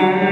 Mm-hmm.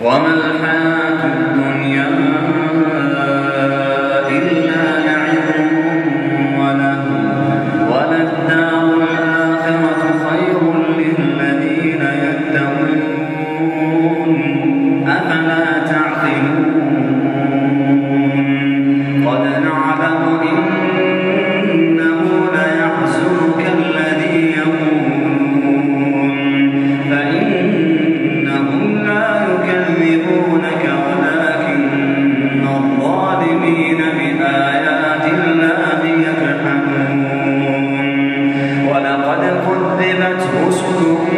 وما الحياة Deus de osso.